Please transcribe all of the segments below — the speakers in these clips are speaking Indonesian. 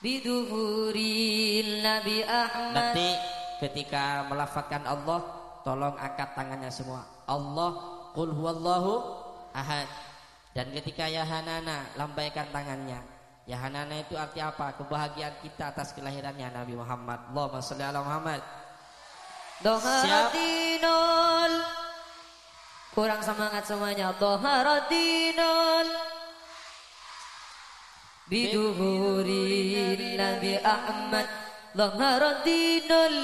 Biduhuril Nabi Ahmad. Nanti ketika melafatkan Allah Tolong angkat tangannya semua. Allah Qul huwallahu ahad. Dan ketika Yahanana Lambaikan tangannya. Yahanana itu arti apa? Kebahagiaan kita atas kelahirannya Nabi Muhammad. Allahumma salli ala Muhammad. Doharatinul Kurang semangat semuanya. Doharatinul Biduhuri Nabi Ahmad. Zahara dinul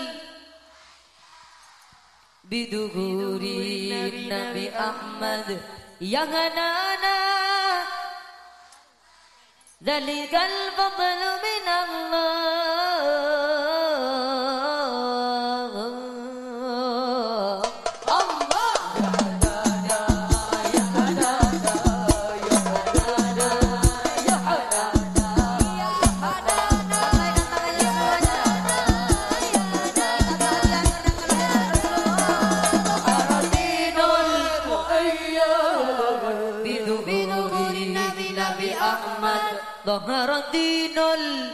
Biduhuri Nabi Ahmad. Yang anak-anak. Fadlu min Allah ظهر الدين ال...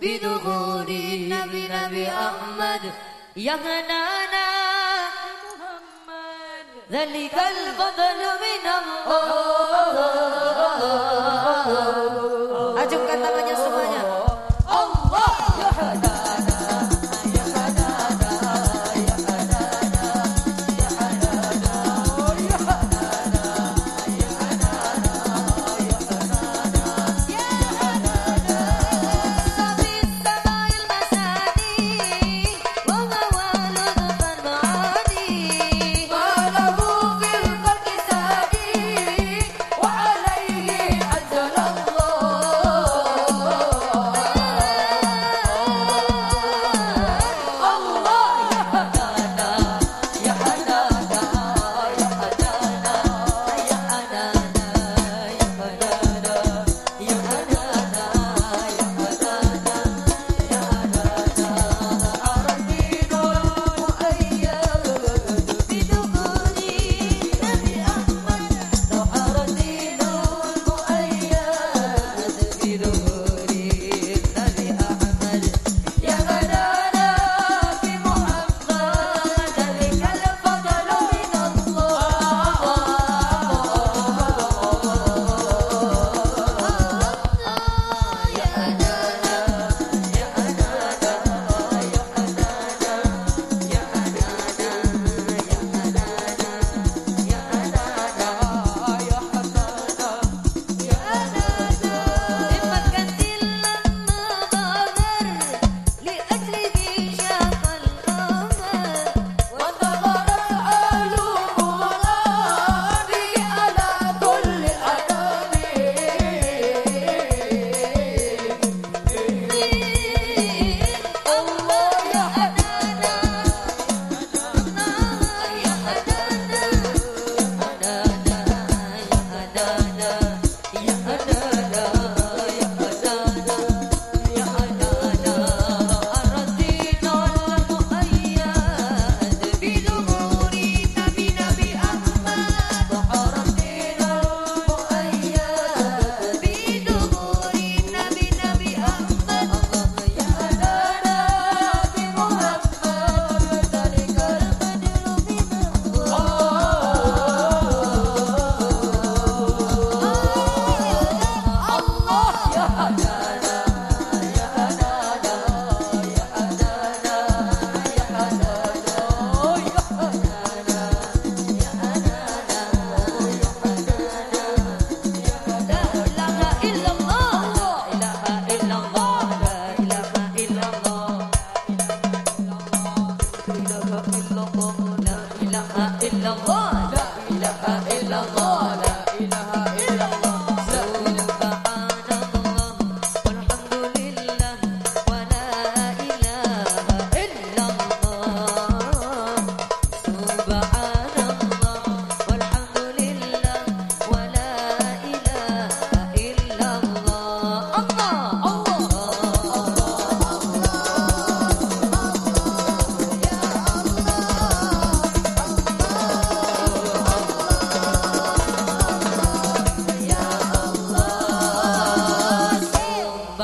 بدخول النبي نبي أحمد. يا هنانا ذلك الفضل من الله.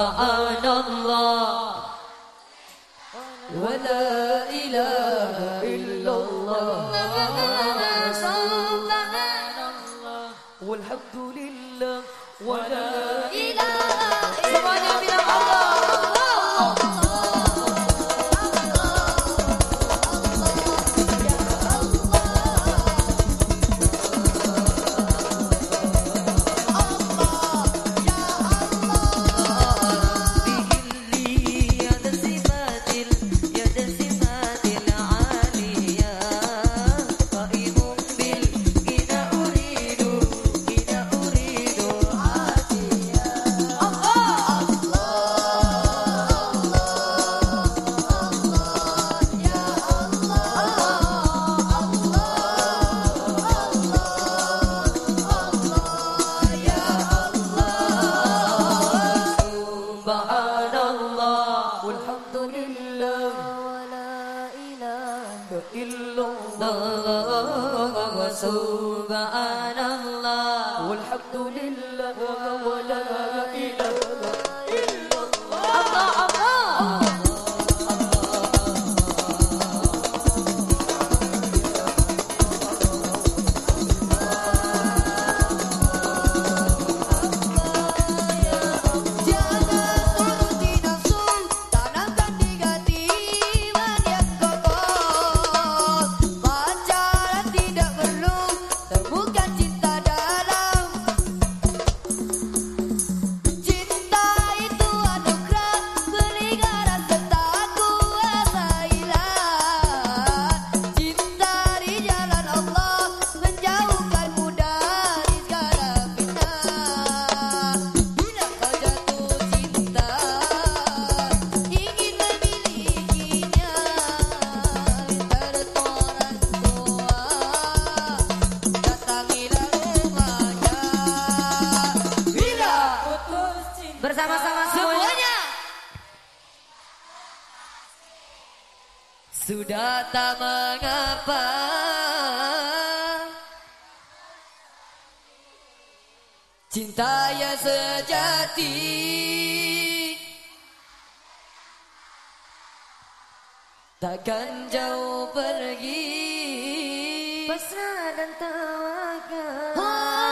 سبحان الله. ولا إله إلا الله. سبحان الله. والحمد لله. ولا إله وسبحان الله. والحمد لله ولا Sudah tak mengapa. Cinta yang sejati. Takkan jauh pergi. Pasrah dan tawakal